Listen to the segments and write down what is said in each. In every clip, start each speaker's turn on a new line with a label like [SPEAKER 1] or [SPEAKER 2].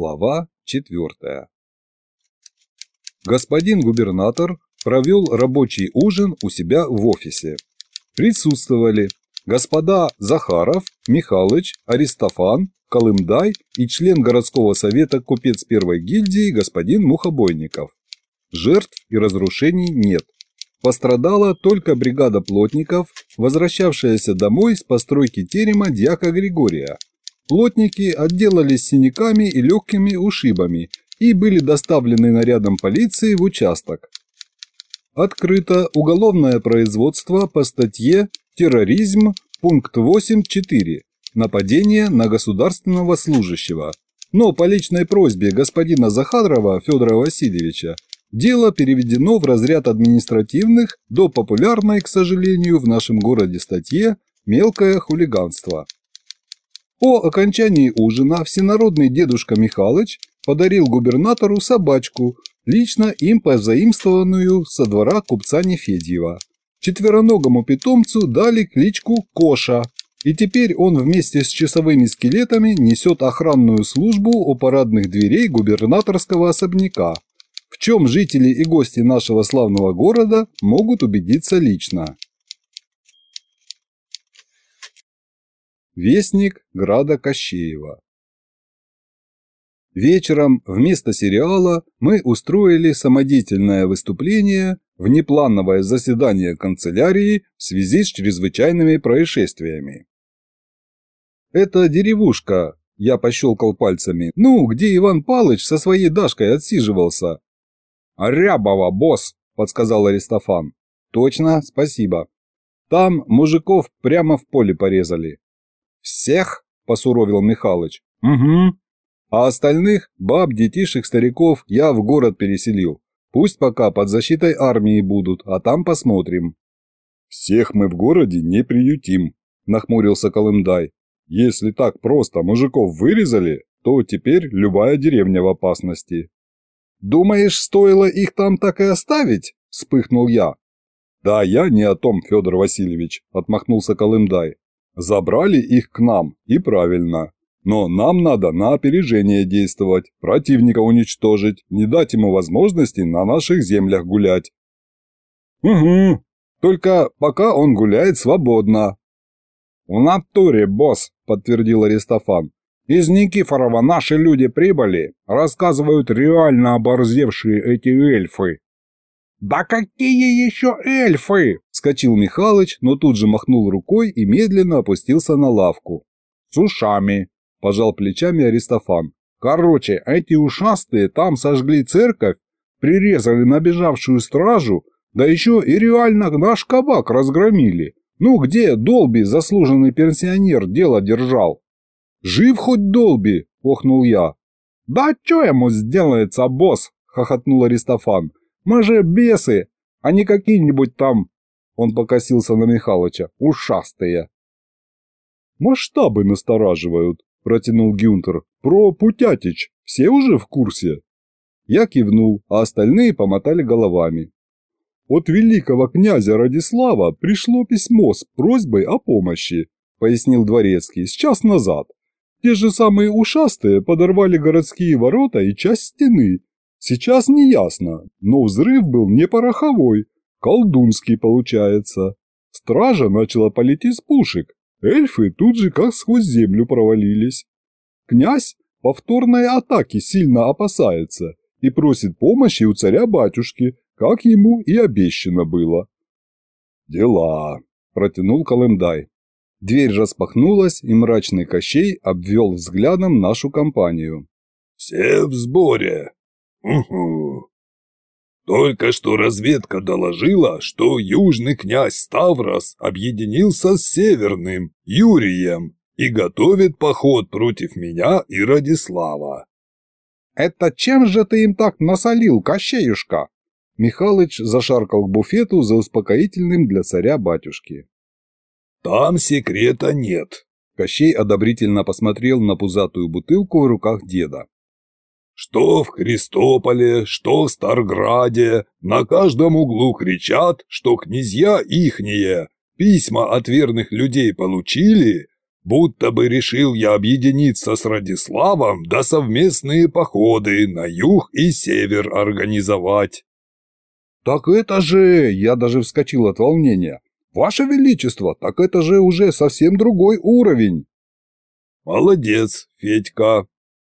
[SPEAKER 1] Глава 4. Господин губернатор провел рабочий ужин у себя в офисе. Присутствовали господа Захаров, Михалыч, Аристофан, Колымдай и член городского совета купец первой гильдии господин Мухобойников. Жертв и разрушений нет. Пострадала только бригада плотников, возвращавшаяся домой с постройки терема дьяка Григория. Плотники отделались синяками и легкими ушибами и были доставлены нарядом полиции в участок. Открыто уголовное производство по статье «Терроризм. Пункт 8.4. Нападение на государственного служащего». Но по личной просьбе господина Захарова Федора Васильевича дело переведено в разряд административных до популярной, к сожалению, в нашем городе статье «Мелкое хулиганство». По окончании ужина всенародный дедушка Михалыч подарил губернатору собачку, лично им позаимствованную со двора купца Нефедьева. Четвероногому питомцу дали кличку Коша, и теперь он вместе с часовыми скелетами несет охранную службу у парадных дверей губернаторского особняка, в чем жители и гости нашего славного города могут убедиться лично. Вестник Града Кощеева Вечером вместо сериала мы устроили самодеятельное выступление, внеплановое заседание канцелярии в связи с чрезвычайными происшествиями. «Это деревушка», – я пощелкал пальцами, – «ну, где Иван Палыч со своей Дашкой отсиживался». «Рябова, босс», – подсказал Аристофан. «Точно, спасибо. Там мужиков прямо в поле порезали». «Всех?» – посуровил Михалыч. «Угу. А остальных, баб, детишек, стариков, я в город переселил. Пусть пока под защитой армии будут, а там посмотрим». «Всех мы в городе не приютим», – нахмурился Колымдай. «Если так просто мужиков вырезали, то теперь любая деревня в опасности». «Думаешь, стоило их там так и оставить?» – вспыхнул я. «Да я не о том, Федор Васильевич», – отмахнулся Колымдай. Забрали их к нам, и правильно. Но нам надо на опережение действовать, противника уничтожить, не дать ему возможности на наших землях гулять. Угу, только пока он гуляет свободно. В натуре, босс, подтвердил Аристофан. Из Никифорова наши люди прибыли, рассказывают реально оборзевшие эти эльфы. «Да какие еще эльфы?» – вскочил Михалыч, но тут же махнул рукой и медленно опустился на лавку. «С ушами», – пожал плечами Аристофан. «Короче, эти ушастые там сожгли церковь, прирезали набежавшую стражу, да еще и реально наш кабак разгромили. Ну где Долби, заслуженный пенсионер, дело держал?» «Жив хоть Долби?» – охнул я. «Да что ему сделается, босс?» – хохотнул Аристофан. Мы же бесы, а не какие-нибудь там...» Он покосился на Михалыча. «Ушастые». «Масштабы настораживают», – протянул Гюнтер. «Про Путятич все уже в курсе?» Я кивнул, а остальные помотали головами. «От великого князя Радислава пришло письмо с просьбой о помощи», – пояснил Дворецкий, – «с час назад. Те же самые ушастые подорвали городские ворота и часть стены, Сейчас не ясно, но взрыв был не пороховой, колдунский получается. Стража начала палить из пушек, эльфы тут же как сквозь землю провалились. Князь повторной атаки сильно опасается и просит помощи у царя-батюшки, как ему и обещано было. «Дела», – протянул Колымдай. Дверь распахнулась, и мрачный Кощей обвел взглядом нашу компанию.
[SPEAKER 2] «Все в сборе», Угу. Только что разведка доложила, что южный князь Ставрос объединился с северным, Юрием, и готовит поход против меня и Радислава.
[SPEAKER 1] «Это чем же ты им так насолил, Кощеюшка?» Михалыч зашаркал к буфету за успокоительным для царя батюшки.
[SPEAKER 2] «Там секрета нет»,
[SPEAKER 1] Кощей одобрительно посмотрел на пузатую бутылку в руках деда.
[SPEAKER 2] Что в Христополе, что в Старграде, на каждом углу кричат, что князья ихние письма от верных людей получили, будто бы решил я объединиться с Радиславом да совместные походы на юг и север организовать.
[SPEAKER 1] «Так это же...» – я даже вскочил от волнения. «Ваше Величество, так это же уже совсем другой уровень!»
[SPEAKER 2] «Молодец, Федька!»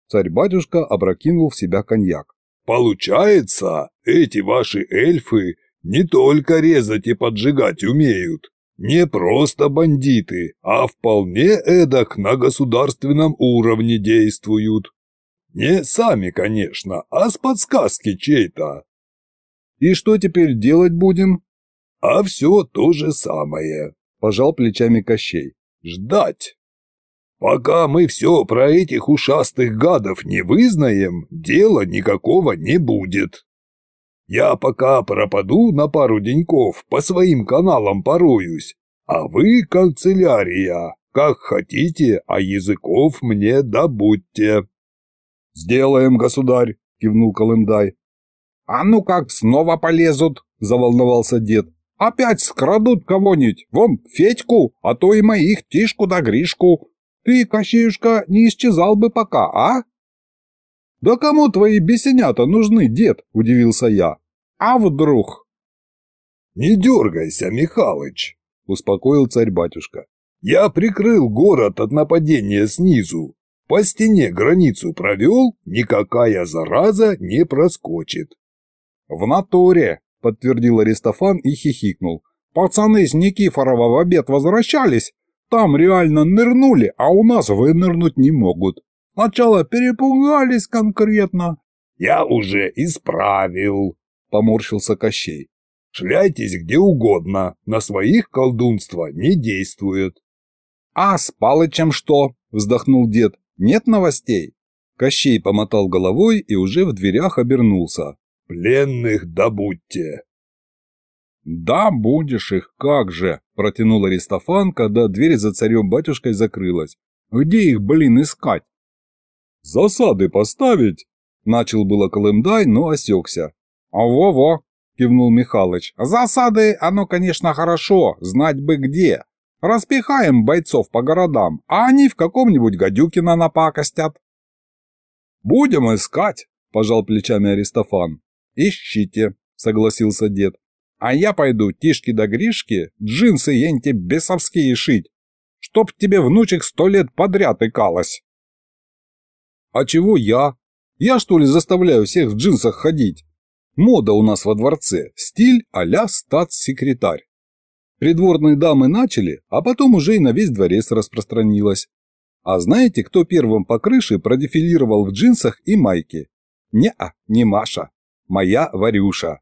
[SPEAKER 1] Царь-батюшка опрокинул в себя коньяк.
[SPEAKER 2] «Получается, эти ваши эльфы не только резать и поджигать умеют, не просто бандиты, а вполне эдак на государственном уровне действуют. Не сами, конечно, а с подсказки чей-то.
[SPEAKER 1] И что теперь делать будем?
[SPEAKER 2] А все то же самое,
[SPEAKER 1] пожал плечами Кощей.
[SPEAKER 2] Ждать. Пока мы все про этих ушастых гадов не вызнаем, дела никакого не будет. Я пока пропаду на пару деньков, по своим каналам пороюсь, а вы, канцелярия, как хотите, а языков мне добудьте».
[SPEAKER 1] «Сделаем, государь», – кивнул Колымдай. «А ну как, снова полезут?» – заволновался дед. «Опять скрадут кого-нибудь, вон, Федьку, а то и моих Тишку да Гришку. Ты, Кощеюшка, не исчезал бы пока, а?» «Да кому твои бесенята нужны, дед?» – удивился я. «А вдруг?»
[SPEAKER 2] «Не дергайся, Михалыч!» – успокоил царь-батюшка. «Я прикрыл город от нападения снизу. По стене границу провел, никакая зараза не проскочит».
[SPEAKER 1] «В натуре!» – подтвердил Аристофан и хихикнул. «Пацаны с Никифорова в обед возвращались. Там реально нырнули, а у нас вынырнуть не могут. Сначала перепугались конкретно.
[SPEAKER 2] «Я уже исправил», — поморщился Кощей. «Шляйтесь где угодно, на своих колдунства не действует».
[SPEAKER 1] «А с Палычем что?» — вздохнул дед. «Нет новостей?» Кощей помотал головой и уже в дверях обернулся.
[SPEAKER 2] «Пленных добудьте!»
[SPEAKER 1] «Да, будешь их, как же!» – протянул Аристофан, когда дверь за царем-батюшкой закрылась. «Где их, блин, искать?»
[SPEAKER 2] «Засады поставить?» – начал было Колымдай, но осекся.
[SPEAKER 1] «Во-во!» – кивнул Михалыч. «Засады, оно, конечно, хорошо, знать бы где. Распихаем бойцов по городам, а они в каком-нибудь гадюкино напакостят».
[SPEAKER 2] «Будем искать», – пожал плечами Аристофан.
[SPEAKER 1] «Ищите», – согласился дед. «А я пойду Тишки да Гришки джинсы енте бесовские шить, чтоб тебе внучек сто лет подряд икалось». А чего я? Я что ли заставляю всех в джинсах ходить? Мода у нас во дворце, стиль а-ля статс-секретарь. Придворные дамы начали, а потом уже и на весь дворец распространилось. А знаете, кто первым по крыше продефилировал в джинсах и майке? Не-а, не Маша. Моя Варюша.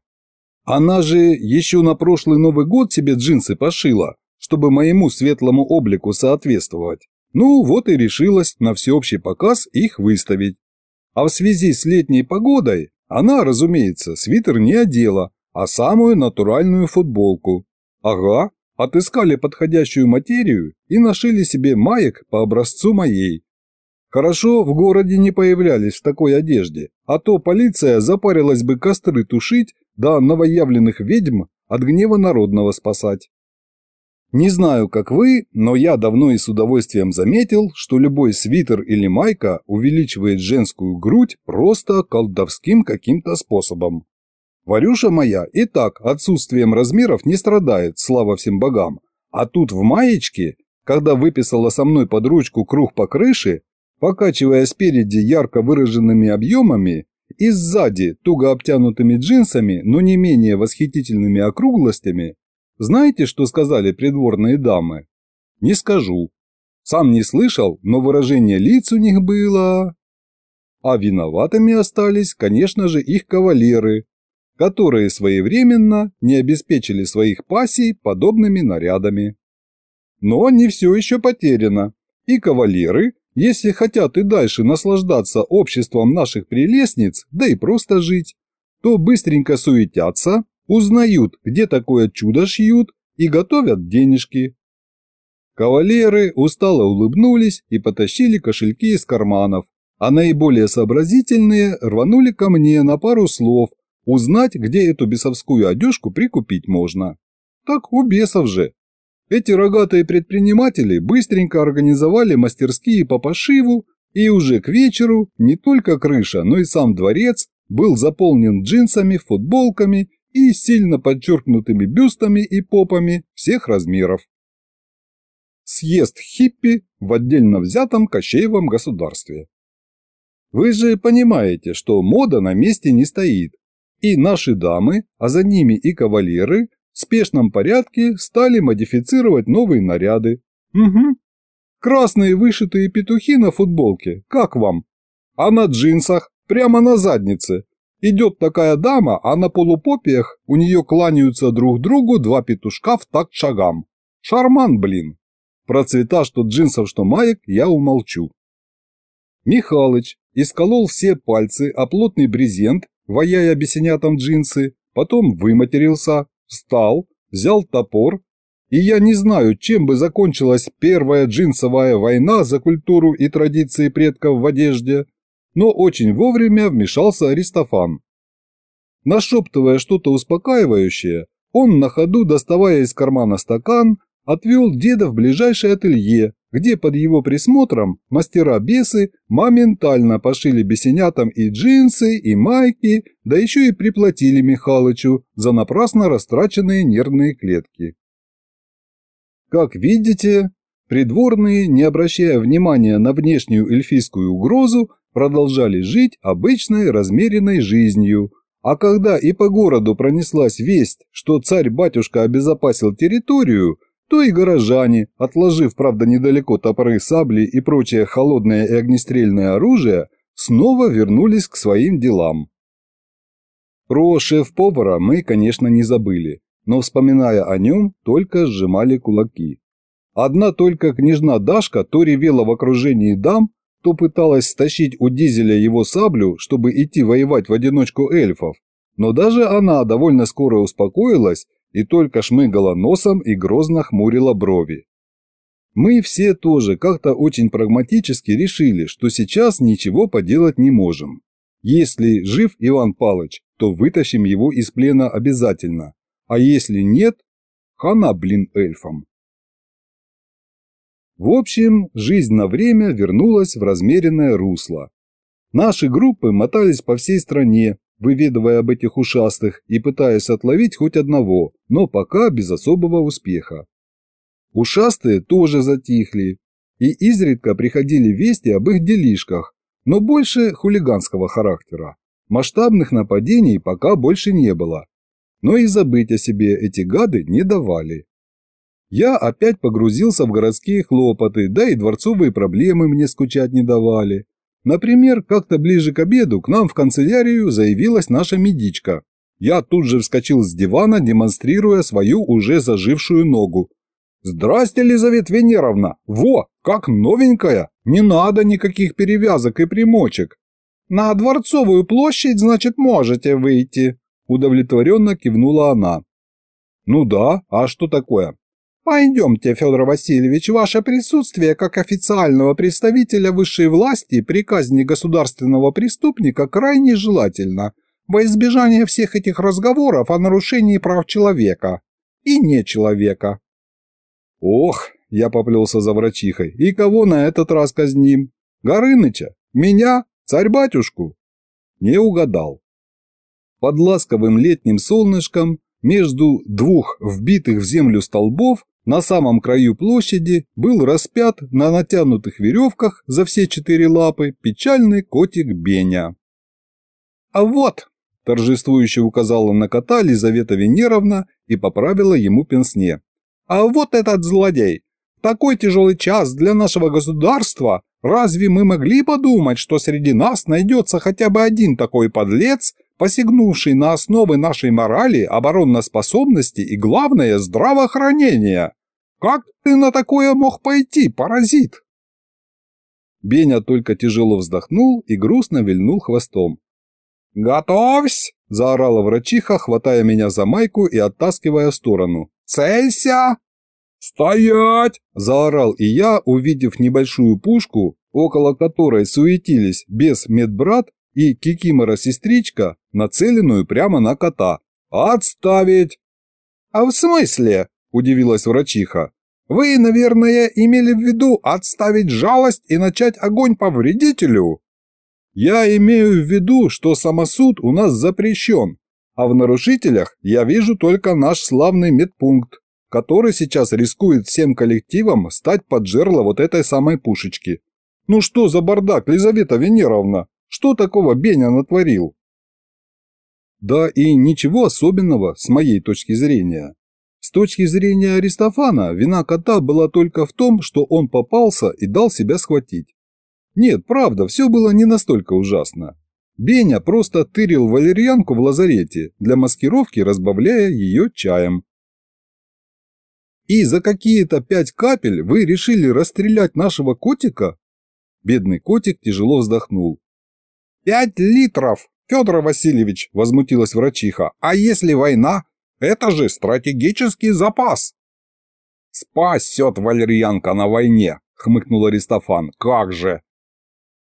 [SPEAKER 1] Она же еще на прошлый Новый год себе джинсы пошила, чтобы моему светлому облику соответствовать. Ну, вот и решилась на всеобщий показ их выставить. А в связи с летней погодой она, разумеется, свитер не одела, а самую натуральную футболку. Ага, отыскали подходящую материю и нашили себе маек по образцу моей. Хорошо в городе не появлялись в такой одежде, а то полиция запарилась бы костры тушить, да новоявленных ведьм от гнева народного спасать. Не знаю, как вы, но я давно и с удовольствием заметил, что любой свитер или майка увеличивает женскую грудь просто колдовским каким-то способом. Варюша моя и так отсутствием размеров не страдает, слава всем богам. А тут в маечке, когда выписала со мной под ручку круг по крыше, покачивая спереди ярко выраженными объемами и сзади туго обтянутыми джинсами, но не менее восхитительными округлостями, знаете, что сказали придворные дамы? Не скажу. Сам не слышал, но выражение лиц у них было... А виноватыми остались, конечно же, их кавалеры, которые своевременно не обеспечили своих пассий подобными нарядами. Но не все еще потеряно, и кавалеры, если хотят и дальше наслаждаться обществом наших прелестниц, да и просто жить, то быстренько суетятся узнают, где такое чудо шьют и готовят денежки. Кавалеры устало улыбнулись и потащили кошельки из карманов, а наиболее сообразительные рванули ко мне на пару слов узнать, где эту бесовскую одежку прикупить можно. Так у бесов же. Эти рогатые предприниматели быстренько организовали мастерские по пошиву, и уже к вечеру не только крыша, но и сам дворец был заполнен джинсами, футболками и сильно подчеркнутыми бюстами и попами всех размеров. Съезд хиппи в отдельно взятом Кощеевом государстве. Вы же понимаете, что мода на месте не стоит, и наши дамы, а за ними и кавалеры, в спешном порядке стали модифицировать новые наряды. Угу. Красные вышитые петухи на футболке, как вам? А на джинсах, прямо на заднице. Идет такая дама, а на полупопиях у нее кланяются друг другу два петушка в такт шагам. Шарман, блин. Про цвета что джинсов, что маек я умолчу. Михалыч исколол все пальцы о плотный брезент, ваяя бесенятом джинсы, потом выматерился, встал, взял топор, и я не знаю, чем бы закончилась первая джинсовая война за культуру и традиции предков в одежде, но очень вовремя вмешался Аристофан. Нашептывая что-то успокаивающее, он на ходу, доставая из кармана стакан, отвел деда в ближайшее ателье, где под его присмотром мастера-бесы моментально пошили бесенятам и джинсы, и майки, да еще и приплатили Михалычу за напрасно растраченные нервные клетки. Как видите, придворные, не обращая внимания на внешнюю эльфийскую угрозу, продолжали жить обычной размеренной жизнью, а когда и по городу пронеслась весть, что царь-батюшка обезопасил территорию, то и горожане, отложив, правда, недалеко топоры, сабли и прочее холодное и огнестрельное оружие, снова вернулись к своим делам. Про шеф-повара мы, конечно, не забыли, но, вспоминая о нем, только сжимали кулаки. Одна только княжна Дашка то ревела в окружении дам, то пыталась стащить у Дизеля его саблю, чтобы идти воевать в одиночку эльфов, но даже она довольно скоро успокоилась и только шмыгала носом и грозно хмурила брови. Мы все тоже как-то очень прагматически решили, что сейчас ничего поделать не можем. Если жив Иван Палыч, то вытащим его из плена обязательно, а если нет, хана, блин, эльфам. В общем, жизнь на время вернулась в размеренное русло. Наши группы мотались по всей стране, выведывая об этих ушастых и пытаясь отловить хоть одного, но пока без особого успеха. Ушастые тоже затихли, и изредка приходили вести об их делишках, но больше хулиганского характера. Масштабных нападений пока больше не было, но и забыть о себе эти гады не давали. Я опять погрузился в городские хлопоты, да и дворцовые проблемы мне скучать не давали. Например, как-то ближе к обеду к нам в канцелярию заявилась наша медичка. Я тут же вскочил с дивана, демонстрируя свою уже зажившую ногу. «Здрасте, Елизавета Венеровна! Во, как новенькая! Не надо никаких перевязок и примочек!» «На Дворцовую площадь, значит, можете выйти», – удовлетворенно кивнула она. «Ну да, а что такое?» «Пойдемте, Федор Васильевич, ваше присутствие как официального представителя высшей власти при казни государственного преступника крайне желательно, во избежание всех этих разговоров о нарушении прав человека и не человека». «Ох!» – я поплелся за врачихой. «И кого на этот раз казним? Горыныча? Меня? Царь-батюшку?» Не угадал. Под ласковым летним солнышком между двух вбитых в землю столбов на самом краю площади был распят на натянутых веревках за все четыре лапы печальный котик Беня. «А вот!» – торжествующе указала на кота Лизавета Венеровна и поправила ему пенсне. «А вот этот злодей! Такой тяжелый час для нашего государства! Разве мы могли подумать, что среди нас найдется хотя бы один такой подлец, посягнувший на основы нашей морали, обороноспособности и, главное, здравоохранения. Как ты на такое мог пойти, паразит?» Беня только тяжело вздохнул и грустно вильнул хвостом. «Готовься!» – заорала врачиха, хватая меня за майку и оттаскивая в сторону. «Целься!» «Стоять!» – заорал и я, увидев небольшую пушку, около которой суетились без медбрат и кикимора-сестричка, нацеленную прямо на кота. «Отставить!» «А в смысле?» – удивилась врачиха. Вы, наверное, имели в виду отставить жалость и начать огонь по вредителю? Я имею в виду, что самосуд у нас запрещен, а в нарушителях я вижу только наш славный медпункт, который сейчас рискует всем коллективом стать под жерло вот этой самой пушечки. Ну что за бардак, Лизавета Венеровна? Что такого Беня натворил? Да и ничего особенного с моей точки зрения. С точки зрения Аристофана, вина кота была только в том, что он попался и дал себя схватить. Нет, правда, все было не настолько ужасно. Беня просто тырил валерьянку в лазарете, для маскировки разбавляя ее чаем. И за какие-то пять капель вы решили расстрелять нашего котика? Бедный котик тяжело вздохнул. «Пять литров, Федор Васильевич!» – возмутилась врачиха. «А если война? Это же стратегический запас!» «Спасет валерьянка на войне!» – хмыкнул Аристофан. «Как же!»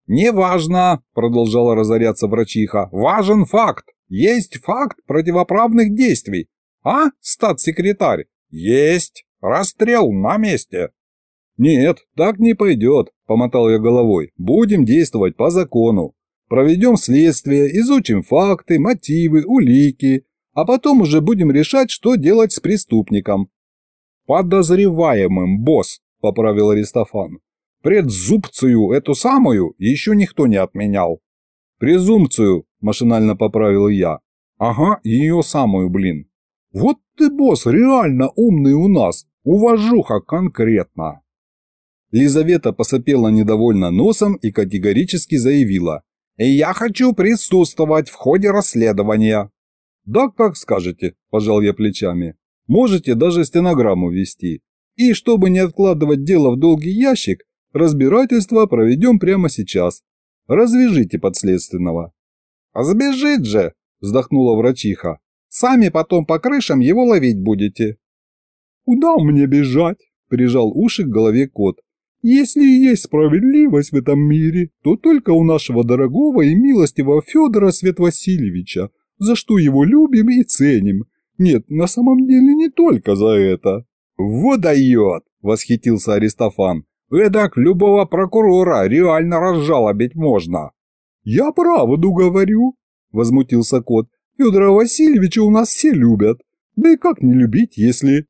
[SPEAKER 1] «Неважно!» – продолжала разоряться врачиха. «Важен факт! Есть факт противоправных действий! А, статс-секретарь? Есть! Расстрел на месте!» «Нет, так не пойдет», – помотал я головой. «Будем действовать по закону. Проведем следствие, изучим факты, мотивы, улики, а потом уже будем решать, что делать с преступником». «Подозреваемым, босс», – поправил Аристофан. «Предзубцию эту самую еще никто не отменял». «Презумпцию», – машинально поправил я. «Ага, ее самую, блин». «Вот ты, босс, реально умный у нас, уважуха конкретно». Лизавета посопела недовольно носом и категорически заявила. «Я хочу присутствовать в ходе расследования». «Да, как скажете», – пожал я плечами. «Можете даже стенограмму вести. И чтобы не откладывать дело в долгий ящик, разбирательство проведем прямо сейчас. Развяжите подследственного». «Сбежит же!» – вздохнула врачиха. «Сами потом по крышам его ловить будете». «Куда мне бежать?» – прижал уши к голове кот. Если и есть справедливость в этом мире, то только у нашего дорогого и милостивого Федора Святвасильевича, за что его любим и ценим. Нет, на самом деле не только за это. «Вот дает!» – восхитился Аристофан. «Эдак любого прокурора реально разжалобить можно». «Я правду говорю», – возмутился кот. «Федора Васильевича у нас все любят. Да и как не любить, если...»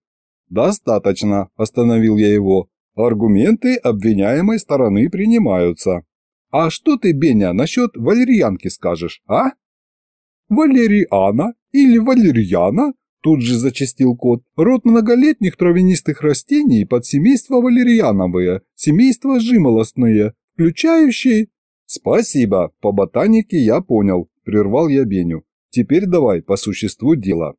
[SPEAKER 1] «Достаточно», – остановил я его. Аргументы обвиняемой стороны принимаются. А что ты, Беня, насчет валерьянки скажешь, а? Валериана или валерьяна? Тут же зачастил кот. Род многолетних травянистых растений под семейство валерьяновые, семейство жимолостные, включающие... Спасибо, по ботанике я понял, прервал я Беню. Теперь давай по существу дела.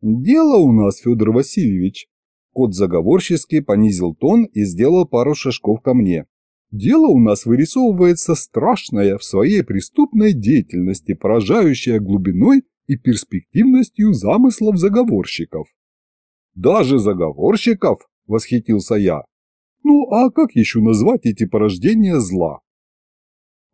[SPEAKER 1] Дело у нас, Федор Васильевич, Кот заговорчески понизил тон и сделал пару шажков ко мне. Дело у нас вырисовывается страшное в своей преступной деятельности, поражающее глубиной и перспективностью замыслов заговорщиков. «Даже заговорщиков?» – восхитился я. «Ну а как еще назвать эти порождения зла?»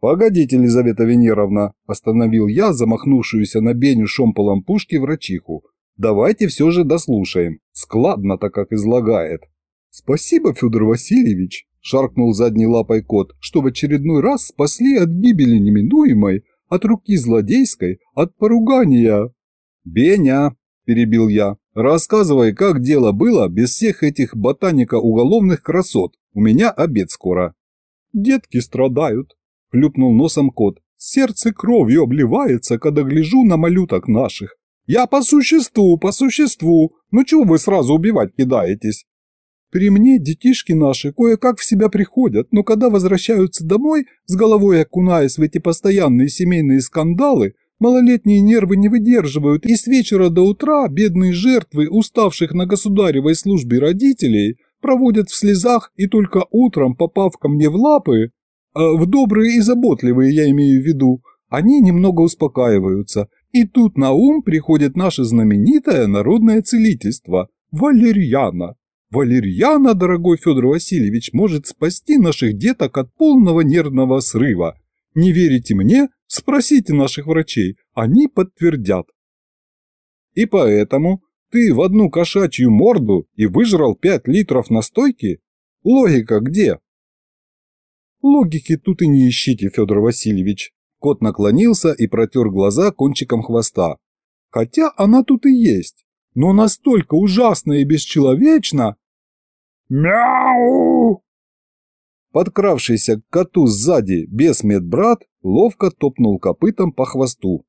[SPEAKER 1] «Погодите, Елизавета Венеровна», – остановил я замахнувшуюся на Беню шомполом пушки врачиху. Давайте все же дослушаем. Складно-то как излагает. Спасибо, Федор Васильевич, шаркнул задней лапой кот, что в очередной раз спасли от гибели неминуемой, от руки злодейской, от поругания. Беня, перебил я, рассказывай, как дело было без всех этих ботаника-уголовных красот. У меня обед скоро. Детки страдают, хлюпнул носом кот. Сердце кровью обливается, когда гляжу на малюток наших. «Я по существу, по существу. Ну чего вы сразу убивать кидаетесь?» «При мне детишки наши кое-как в себя приходят, но когда возвращаются домой, с головой окунаясь в эти постоянные семейные скандалы, малолетние нервы не выдерживают, и с вечера до утра бедные жертвы, уставших на государевой службе родителей, проводят в слезах и только утром, попав ко мне в лапы, э, в добрые и заботливые я имею в виду, они немного успокаиваются, и тут на ум приходит наше знаменитое народное целительство – валерьяна. Валерьяна, дорогой Федор Васильевич, может спасти наших деток от полного нервного срыва. Не верите мне? Спросите наших врачей, они подтвердят. И поэтому, Ты в одну кошачью морду и выжрал пять литров настойки? Логика где? Логики тут и не ищите, Федор Васильевич. Кот наклонился и протер глаза кончиком хвоста. Хотя она тут и есть, но настолько ужасно и бесчеловечно. Мяу! Подкравшийся к коту сзади бес-медбрат ловко топнул копытом по хвосту.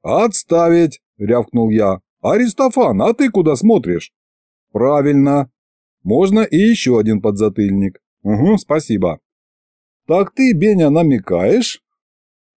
[SPEAKER 1] «Отставить!» – рявкнул я. «Аристофан, а ты куда смотришь?» «Правильно. Можно и еще один подзатыльник. Угу, спасибо». «Так ты, Беня, намекаешь?»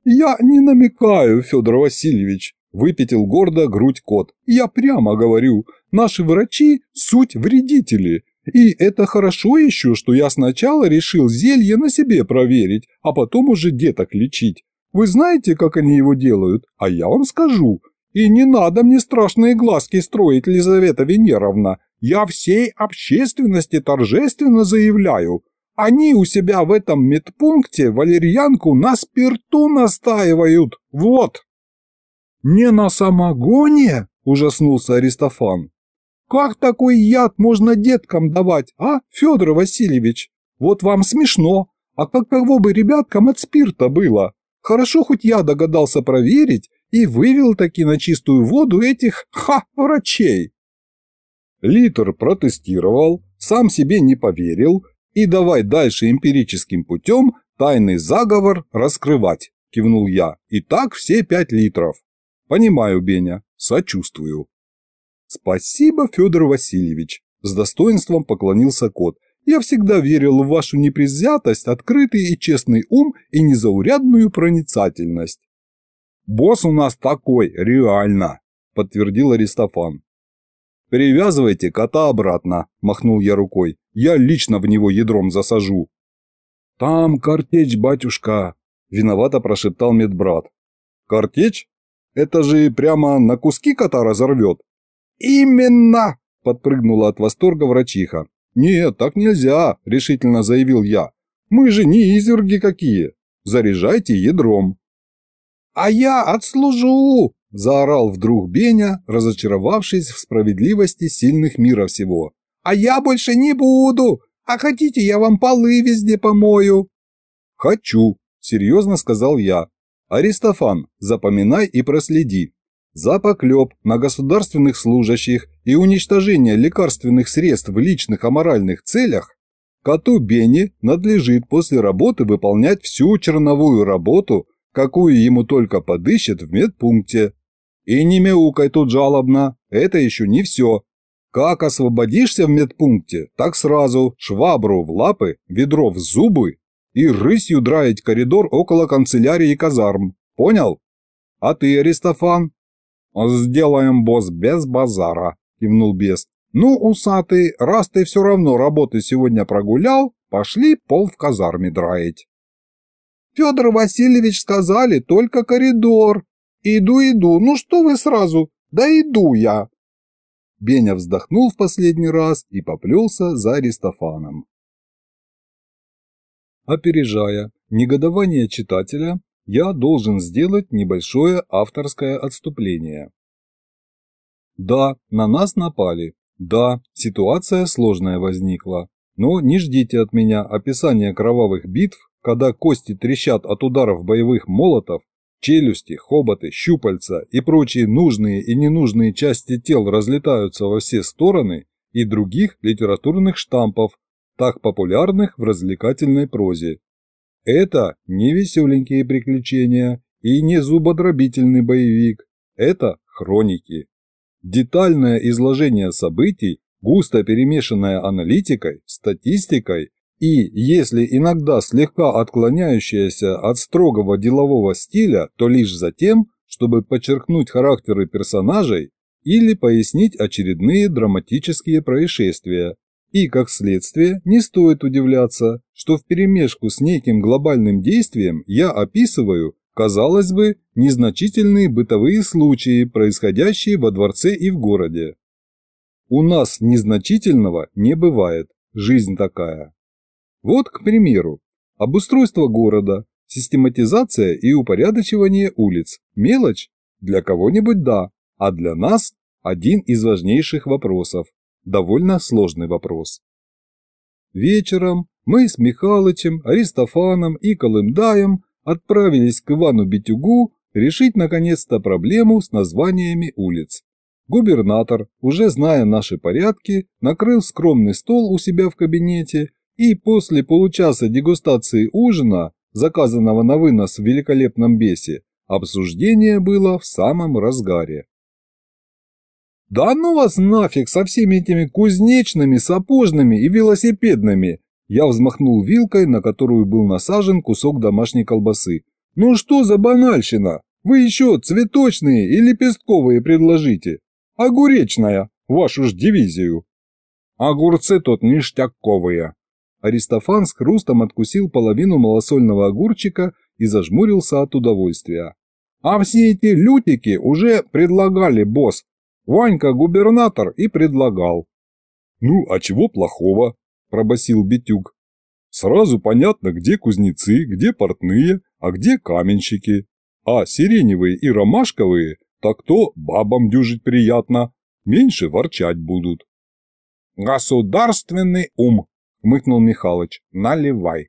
[SPEAKER 1] «Я не намекаю, Федор Васильевич», – выпятил гордо грудь кот. «Я прямо говорю, наши врачи – суть вредители. И это хорошо еще, что я сначала решил зелье на себе проверить, а потом уже деток лечить. Вы знаете, как они его делают? А я вам скажу. И не надо мне страшные глазки строить, Лизавета Венеровна. Я всей общественности торжественно заявляю. Они у себя в этом медпункте валерьянку на спирту настаивают. Вот. Не на самогоне? Ужаснулся Аристофан. Как такой яд можно деткам давать, а, Федор Васильевич? Вот вам смешно. А каково бы ребяткам от спирта было? Хорошо, хоть я догадался проверить и вывел таки на чистую воду этих, ха, врачей. Литр протестировал, сам себе не поверил и давай дальше эмпирическим путем тайный заговор раскрывать, кивнул я. И так все пять литров. Понимаю, Беня, сочувствую. Спасибо, Федор Васильевич, с достоинством поклонился кот я всегда верил в вашу непредвзятость, открытый и честный ум и незаурядную проницательность. «Босс у нас такой, реально», – подтвердил Аристофан. «Перевязывайте кота обратно», – махнул я рукой. «Я лично в него ядром засажу». «Там картечь, батюшка», – виновато прошептал медбрат. «Картечь? Это же прямо на куски кота разорвет». «Именно!» – подпрыгнула от восторга врачиха. «Нет, так нельзя», – решительно заявил я. «Мы же не изверги какие. Заряжайте ядром». «А я отслужу!» – заорал вдруг Беня, разочаровавшись в справедливости сильных мира всего. «А я больше не буду! А хотите, я вам полы везде помою?» «Хочу», – серьезно сказал я. «Аристофан, запоминай и проследи. За поклеп на государственных служащих и уничтожение лекарственных средств в личных аморальных целях коту Бенни надлежит после работы выполнять всю черновую работу, какую ему только подыщет в медпункте. И не мяукай тут жалобно, это еще не все. Как освободишься в медпункте, так сразу швабру в лапы, ведро в зубы и рысью драить коридор около канцелярии казарм. Понял? А ты, Аристофан, «Сделаем, босс, без базара», – кивнул бес. «Ну, усатый, раз ты все равно работы сегодня прогулял, пошли пол в казарме драить». «Федор Васильевич сказали, только коридор. Иду, иду, ну что вы сразу? Да иду я». Беня вздохнул в последний раз и поплелся за Аристофаном. Опережая негодование читателя, я должен сделать небольшое авторское отступление. Да, на нас напали. Да, ситуация сложная возникла. Но не ждите от меня описания кровавых битв, когда кости трещат от ударов боевых молотов, челюсти, хоботы, щупальца и прочие нужные и ненужные части тел разлетаются во все стороны и других литературных штампов, так популярных в развлекательной прозе. Это не веселенькие приключения и не зубодробительный боевик. Это хроники. Детальное изложение событий, густо перемешанное аналитикой, статистикой и, если иногда слегка отклоняющаяся от строгого делового стиля, то лишь за тем, чтобы подчеркнуть характеры персонажей или пояснить очередные драматические происшествия, и, как следствие, не стоит удивляться, что вперемешку с неким глобальным действием я описываю, казалось бы, незначительные бытовые случаи, происходящие во дворце и в городе. У нас незначительного не бывает, жизнь такая. Вот, к примеру, обустройство города, систематизация и упорядочивание улиц. Мелочь? Для кого-нибудь да, а для нас один из важнейших вопросов, довольно сложный вопрос. Вечером мы с Михалычем, Аристофаном и Колымдаем отправились к Ивану Битюгу решить наконец-то проблему с названиями улиц. Губернатор, уже зная наши порядки, накрыл скромный стол у себя в кабинете и после получаса дегустации ужина, заказанного на вынос в великолепном бесе, обсуждение было в самом разгаре. «Да ну вас нафиг со всеми этими кузнечными, сапожными и велосипедными!» Я взмахнул вилкой, на которую был насажен кусок домашней колбасы. «Ну что за банальщина? Вы еще цветочные и лепестковые предложите. Огуречная, вашу ж дивизию». «Огурцы тут ништяковые». Аристофан с хрустом откусил половину малосольного огурчика и зажмурился от удовольствия. «А все эти лютики уже предлагали, босс. Ванька губернатор и предлагал». «Ну, а чего плохого?» – пробасил Битюк. «Сразу понятно, где кузнецы, где портные, а где каменщики. А сиреневые и ромашковые, так то бабам дюжить приятно, меньше ворчать будут».
[SPEAKER 3] «Государственный ум», – хмыкнул Михалыч, – «наливай».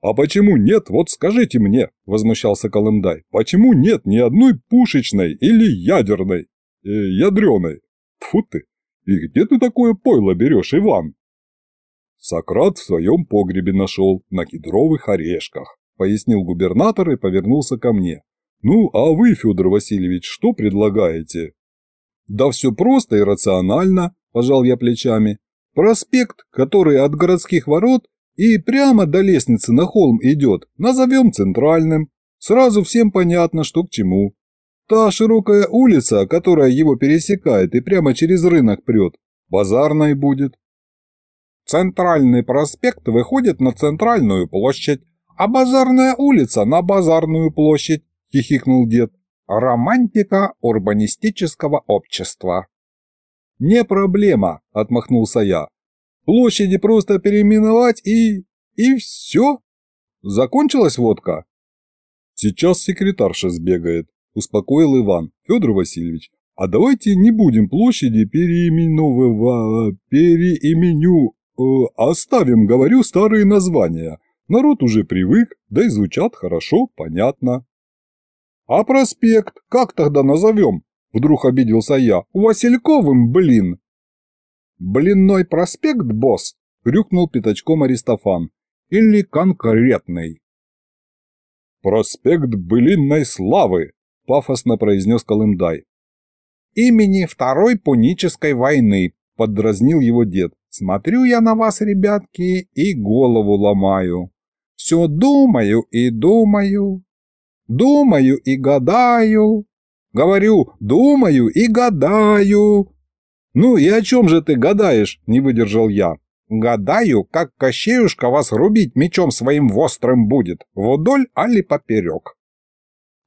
[SPEAKER 1] «А почему нет, вот скажите мне», – возмущался Колымдай, – «почему нет ни одной пушечной или ядерной, э, ядреной? Тьфу ты, и где ты такое пойло берешь, Иван?» Сократ в своем погребе нашел, на кедровых орешках, пояснил губернатор и повернулся ко мне. «Ну, а вы, Федор Васильевич, что предлагаете?» «Да все просто и рационально», – пожал я плечами. «Проспект, который от городских ворот и прямо до лестницы на холм идет, назовем центральным. Сразу всем понятно, что к чему. Та широкая улица, которая его пересекает и прямо через рынок прет, базарной будет.
[SPEAKER 3] Центральный проспект выходит на центральную площадь, а базарная улица на базарную площадь, хихикнул дед. Романтика урбанистического общества.
[SPEAKER 1] «Не проблема», – отмахнулся я. Площади просто переименовать и... и все. Закончилась водка? Сейчас секретарша сбегает, успокоил Иван. Федор Васильевич, а давайте не будем площади переименовывать, переименю... Э, оставим, говорю, старые названия. Народ уже привык, да и звучат хорошо, понятно. А проспект как тогда назовем? Вдруг обиделся я. Васильковым, блин.
[SPEAKER 3] «Блинной проспект, босс?» – рюкнул пятачком Аристофан. «Или конкретный?»
[SPEAKER 1] «Проспект былинной славы!» – пафосно произнес Колымдай.
[SPEAKER 3] «Имени Второй Пунической войны», – поддразнил его дед. «Смотрю я на вас, ребятки, и голову ломаю. Все думаю и думаю, думаю и гадаю. Говорю, думаю и гадаю,
[SPEAKER 1] «Ну и о чем же ты гадаешь?» – не выдержал я.
[SPEAKER 3] «Гадаю, как Кощеюшка вас рубить мечом своим вострым будет, вдоль али поперек».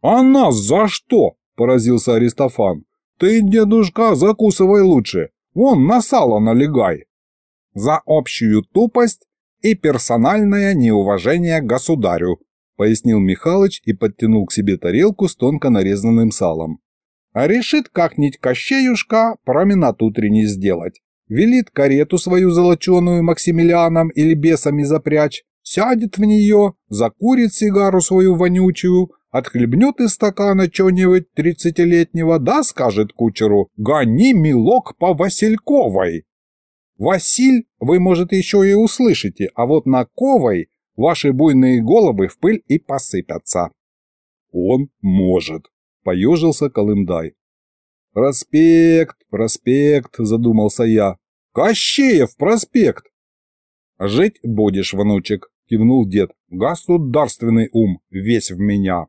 [SPEAKER 1] «А нас за что?» – поразился Аристофан. «Ты, дедушка, закусывай лучше, вон на сало налегай».
[SPEAKER 3] «За общую тупость и персональное неуважение к государю», – пояснил Михалыч и подтянул к себе тарелку с тонко нарезанным салом. А решит как-нибудь Кощеюшка променад утренний сделать. Велит карету свою золоченую Максимилианом или бесами запрячь, сядет в нее, закурит сигару свою вонючую, отхлебнет из стакана чего-нибудь тридцатилетнего, да скажет кучеру «Гони, милок, по Васильковой». Василь вы, может, еще и услышите, а вот на Ковой ваши буйные головы в пыль и посыпятся.
[SPEAKER 1] Он может. – поежился Колымдай. «Проспект, проспект», – задумался я. «Кощеев проспект!»
[SPEAKER 3] «Жить будешь, внучек», – кивнул дед. «Государственный ум весь в меня».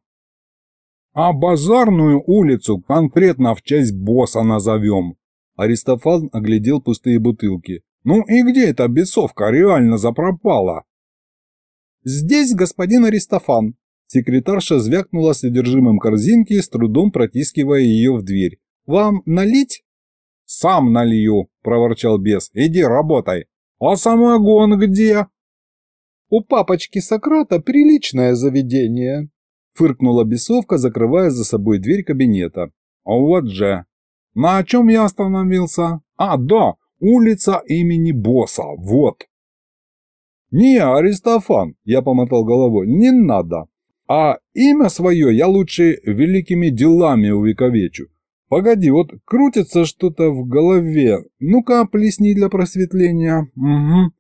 [SPEAKER 3] «А базарную улицу конкретно в честь босса назовем».
[SPEAKER 1] Аристофан оглядел пустые бутылки.
[SPEAKER 3] «Ну и где эта бесовка реально запропала?»
[SPEAKER 4] «Здесь господин Аристофан», Секретарша звякнула содержимым корзинки, с трудом протискивая ее в дверь. «Вам налить?»
[SPEAKER 3] «Сам налью», – проворчал бес. «Иди работай». «А самогон где?»
[SPEAKER 4] «У папочки Сократа приличное заведение», – фыркнула бесовка, закрывая за собой дверь кабинета.
[SPEAKER 3] «Вот же!» На чем я остановился? А, да, улица имени Босса, вот. Не, Аристофан, я помотал головой, не надо. А имя свое я лучше великими делами увековечу. Погоди, вот крутится что-то в голове. Ну-ка, плесни для просветления. Угу.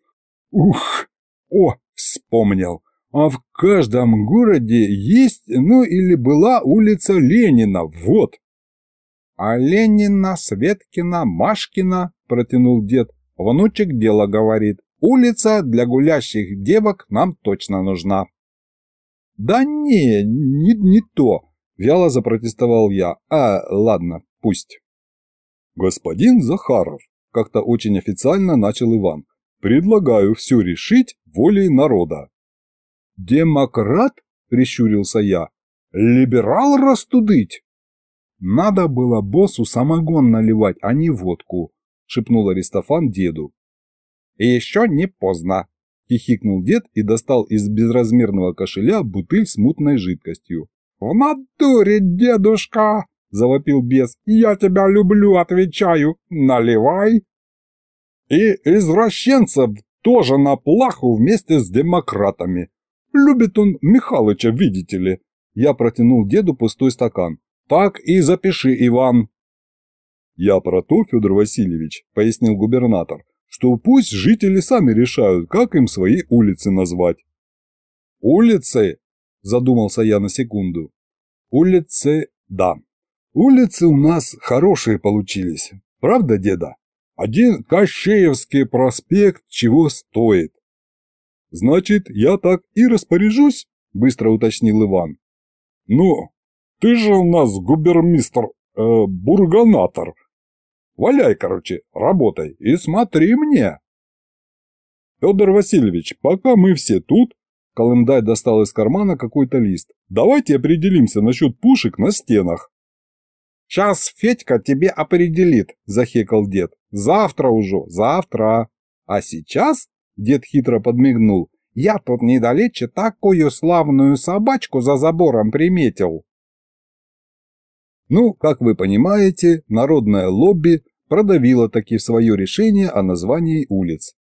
[SPEAKER 3] Ух, о, вспомнил. А в каждом городе есть, ну или была улица Ленина, вот. А Ленина, Светкина, Машкина, протянул дед. Внучек дело говорит. Улица для гулящих девок нам точно нужна. Да не, не, не то, вяло запротестовал я. А, ладно, пусть. Господин Захаров, как-то очень официально начал Иван, предлагаю все решить волей народа. Демократ? Прищурился я. Либерал растудыть? Надо было боссу самогон наливать, а не водку, шепнул Аристофан деду. И еще не поздно, хихикнул дед и достал из безразмерного кошеля бутыль с мутной жидкостью. «В натуре, дедушка!» – завопил бес. «Я тебя люблю, отвечаю! Наливай!» «И извращенцев тоже на плаху вместе с демократами. Любит он Михалыча, видите ли!» Я протянул деду пустой стакан. «Так и запиши, Иван!» «Я про то, Федор Васильевич», – пояснил губернатор, что пусть жители сами решают, как им свои улицы назвать. «Улицы?» – задумался я на секунду. «Улицы, да. Улицы у нас хорошие получились. Правда, деда? Один Кощеевский проспект чего стоит?» «Значит, я так и распоряжусь?» – быстро уточнил Иван. «Ну, ты же у нас губермистр, э, бурганатор», Валяй, короче, работай и смотри мне. Федор Васильевич, пока мы все тут, Колымдай достал из кармана какой-то лист. Давайте определимся насчет пушек на стенах. Сейчас Федька тебе определит, захекал дед. Завтра уже, завтра. А сейчас, дед хитро подмигнул, я тут недалече такую славную собачку за забором приметил. Ну, как вы понимаете, народное лобби продавило таки свое решение о названии улиц.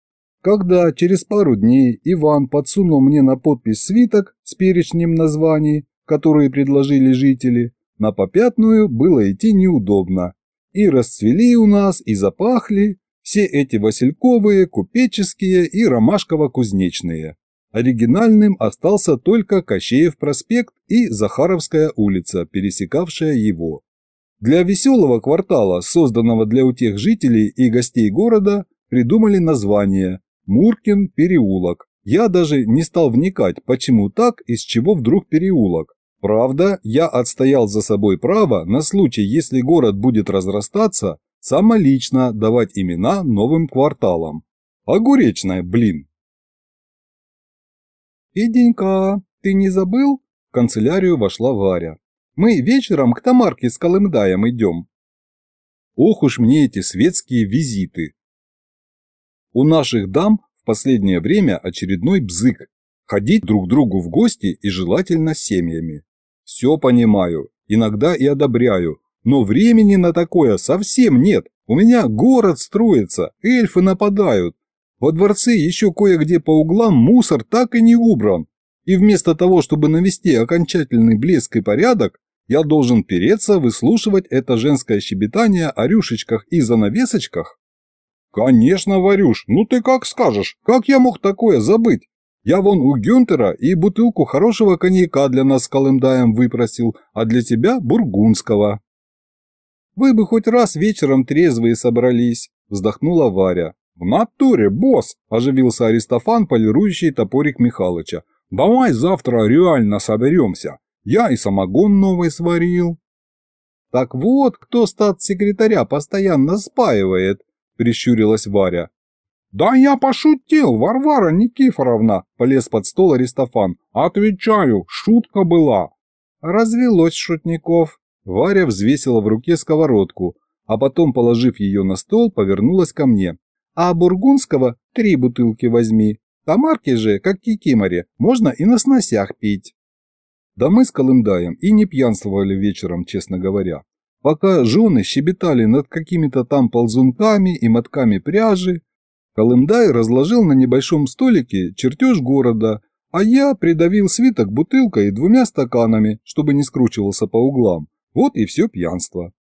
[SPEAKER 3] Когда через пару дней Иван подсунул мне на подпись свиток с перечнем названий, которые предложили жители, на попятную было идти неудобно. И расцвели у нас, и запахли все эти Васильковые, Купеческие и Ромашково-Кузнечные. Оригинальным остался только Кощеев проспект и Захаровская улица, пересекавшая его. Для веселого квартала, созданного для утех жителей и гостей города, придумали название «Муркин переулок». Я даже не стал вникать, почему так и с чего вдруг переулок. Правда, я отстоял за собой право на случай, если город будет разрастаться, самолично давать имена новым кварталам. Огуречная, блин. «Феденька, ты не забыл?» В канцелярию вошла Варя. «Мы вечером к Тамарке с Колымдаем идем». Ох уж мне эти светские визиты. У наших дам в последнее время очередной бзык. Ходить друг другу в гости и желательно семьями. Все понимаю, иногда и одобряю, но времени на такое совсем нет. У меня город строится, эльфы нападают, во дворце еще кое-где по углам мусор так и не убран, и вместо того, чтобы навести окончательный блеск и порядок, я должен переться выслушивать это женское щебетание о рюшечках и занавесочках? Конечно, Варюш, ну ты как скажешь, как я мог такое забыть? Я вон у Гюнтера и бутылку хорошего коньяка для нас с Колымдаем выпросил, а для тебя бургундского. Вы бы хоть раз вечером трезвые собрались, вздохнула Варя. «В натуре, босс!» – оживился Аристофан, полирующий топорик Михалыча. «Давай завтра реально соберемся. Я и самогон новый сварил». «Так вот, кто статс-секретаря постоянно спаивает», – прищурилась Варя. «Да я пошутил, Варвара Никифоровна!» – полез под стол Аристофан. «Отвечаю, шутка была!» Развелось шутников. Варя взвесила в руке сковородку, а потом, положив ее на стол, повернулась ко мне а бургундского три бутылки возьми. Тамарки же, как кикиморе, можно и на сносях пить. Да мы с Колымдаем и не пьянствовали вечером, честно говоря.
[SPEAKER 1] Пока жены щебетали над какими-то там ползунками и мотками пряжи, Колымдай разложил на небольшом столике чертеж города, а я придавил свиток бутылкой и двумя стаканами, чтобы не скручивался по углам. Вот и все пьянство.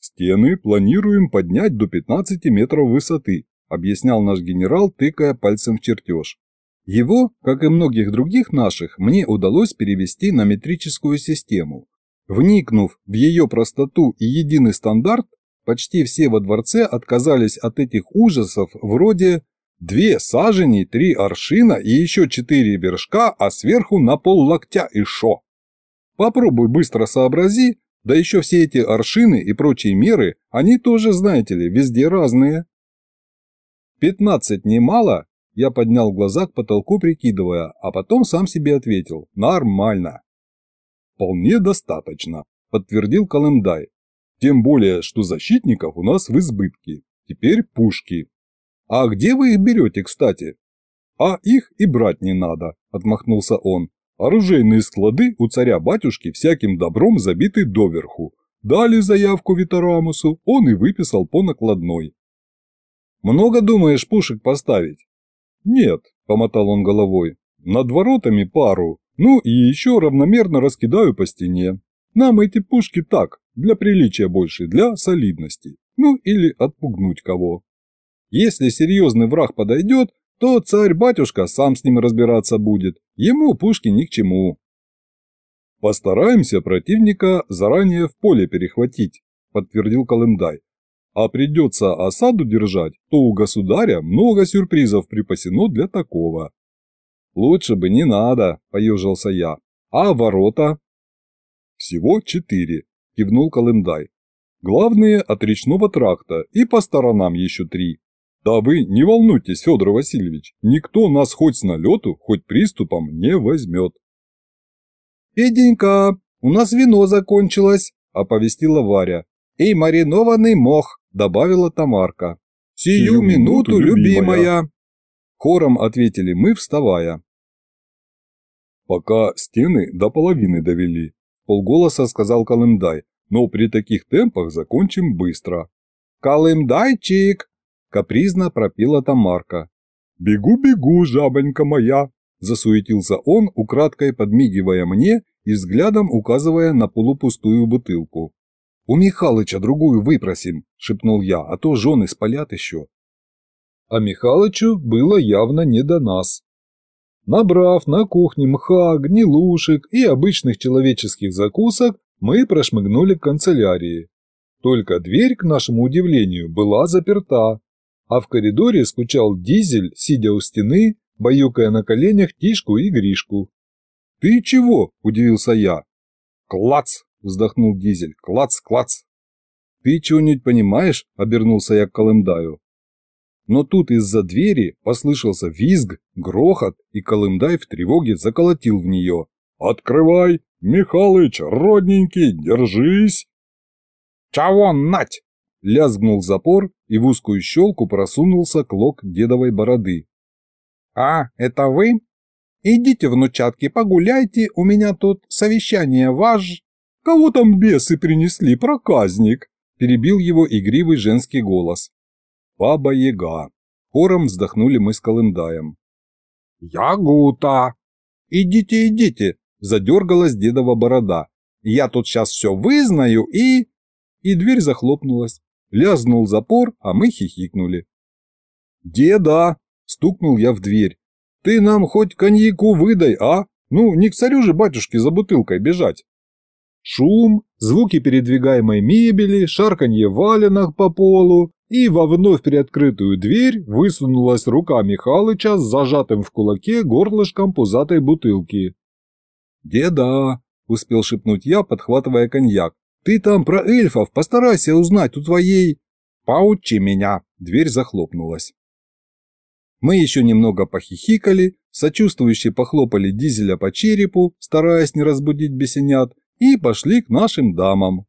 [SPEAKER 1] «Стены планируем поднять до 15 метров высоты», объяснял наш генерал, тыкая пальцем в чертеж. Его, как и многих других наших, мне удалось перевести на метрическую систему. Вникнув в ее простоту и единый стандарт, почти все во дворце отказались от этих ужасов вроде «две сажени, три аршина и еще четыре вершка, а сверху на пол локтя и шо». Попробуй быстро сообрази, да еще все эти аршины и прочие меры, они тоже, знаете ли, везде разные. Пятнадцать немало? Я поднял глаза к потолку, прикидывая, а потом сам себе ответил. Нормально. Вполне достаточно, подтвердил Колымдай. Тем более, что защитников у нас в избытке. Теперь пушки. А где вы их берете, кстати? А их и брать не надо, отмахнулся он. Оружейные склады у царя-батюшки всяким добром забиты доверху. Дали заявку Витарамусу, он и выписал по накладной. «Много думаешь пушек поставить?» «Нет», – помотал он головой, – «над воротами пару, ну и еще равномерно раскидаю по стене. Нам эти пушки так, для приличия больше, для солидности, ну или отпугнуть кого. Если серьезный враг подойдет, то царь-батюшка сам с ним разбираться будет, ему пушки ни к чему. Постараемся противника заранее в поле перехватить, подтвердил Колымдай. А придется осаду держать, то у государя много сюрпризов припасено для такого. Лучше бы не надо, поежился я. А ворота? Всего четыре, кивнул Колымдай. Главные от речного тракта и по сторонам еще три. Да вы не волнуйтесь, Федор Васильевич, никто нас хоть с налету, хоть приступом не возьмет. «Петенька, у нас вино закончилось», – оповестила Варя. «И маринованный мох», – добавила Тамарка. «Сию, Сию минуту, любимая!» Хором ответили мы, вставая. «Пока стены до половины довели», – полголоса сказал Колымдай, «но при таких темпах закончим быстро». «Колымдайчик!» Капризно пропела Тамарка. «Бегу-бегу, жабонька моя!» Засуетился он, украдкой подмигивая мне и взглядом указывая на полупустую бутылку. «У Михалыча другую выпросим», – шепнул я, – «а то жены спалят еще». А Михалычу было явно не до нас. Набрав на кухне мха, гнилушек и обычных человеческих закусок, мы прошмыгнули к канцелярии. Только дверь, к нашему удивлению, была заперта, а в коридоре скучал Дизель, сидя у стены, баюкая на коленях Тишку и Гришку. «Ты чего?» – удивился я. «Клац!» – вздохнул Дизель. «Клац, клац!» «Ты чего-нибудь понимаешь?» – обернулся я к Колымдаю. Но тут из-за двери послышался визг, грохот, и Колымдай в тревоге заколотил в нее. «Открывай! Михалыч, родненький, держись!» «Чего нать?» Лязгнул запор, и в узкую щелку просунулся клок дедовой бороды. «А, это вы? Идите, внучатки, погуляйте, у меня тут совещание ваш...» «Кого там бесы принесли, проказник?» Перебил его игривый женский голос. «Баба-яга!» Хором вздохнули мы с Колымдаем. «Ягута!» «Идите, идите!» Задергалась дедова борода. «Я тут сейчас все вызнаю и...» И дверь захлопнулась. Лязнул запор, а мы хихикнули. «Деда!» – стукнул я в дверь. «Ты нам хоть коньяку выдай, а? Ну, не к царю же батюшке за бутылкой бежать!» Шум, звуки передвигаемой мебели, шарканье валенок по полу, и во вновь приоткрытую дверь высунулась рука Михалыча с зажатым в кулаке горлышком пузатой бутылки. «Деда!» – успел шепнуть я, подхватывая коньяк. Ты там про эльфов постарайся узнать у твоей... Поучи меня. Дверь захлопнулась. Мы еще немного похихикали, сочувствующе похлопали дизеля по черепу, стараясь не разбудить бесенят, и пошли к нашим дамам.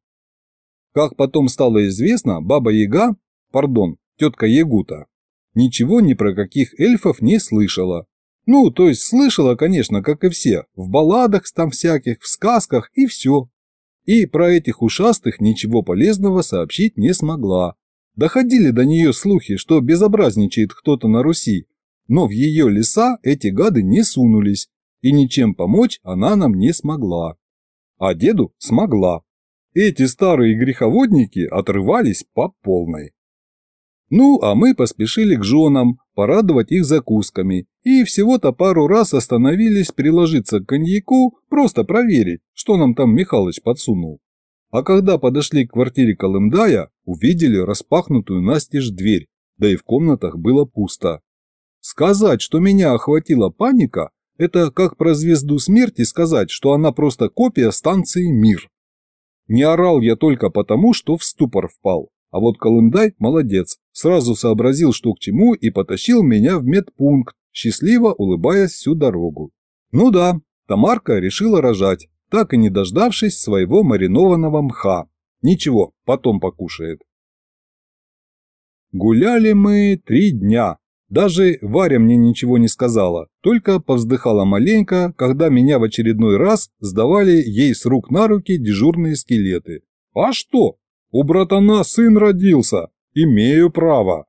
[SPEAKER 1] Как потом стало известно, баба Яга, пардон, тетка Ягута, ничего ни про каких эльфов не слышала. Ну, то есть слышала, конечно, как и все, в балладах там всяких, в сказках и все. И про этих ушастых ничего полезного сообщить не смогла. Доходили до нее слухи, что безобразничает кто-то на Руси, но в ее леса эти гады не сунулись, и ничем помочь она нам не смогла. А деду смогла. Эти старые греховодники отрывались по полной. Ну, а мы поспешили к женам, порадовать их закусками, и всего-то пару раз остановились приложиться к коньяку, просто проверить, что нам там Михалыч подсунул. А когда подошли к квартире Колымдая, увидели распахнутую настежь дверь, да и в комнатах было пусто. Сказать, что меня охватила паника, это как про звезду смерти сказать, что она просто копия станции «Мир». Не орал я только потому, что в ступор впал. А вот Колымдай молодец, сразу сообразил, что к чему, и потащил меня в медпункт, счастливо улыбаясь всю дорогу. Ну да, Тамарка решила рожать, так и не дождавшись своего маринованного мха. Ничего, потом покушает. Гуляли мы три дня. Даже Варя мне ничего не сказала, только повздыхала маленько, когда меня в очередной раз сдавали ей с рук на руки дежурные скелеты. А что? У братана сын родился. Имею право.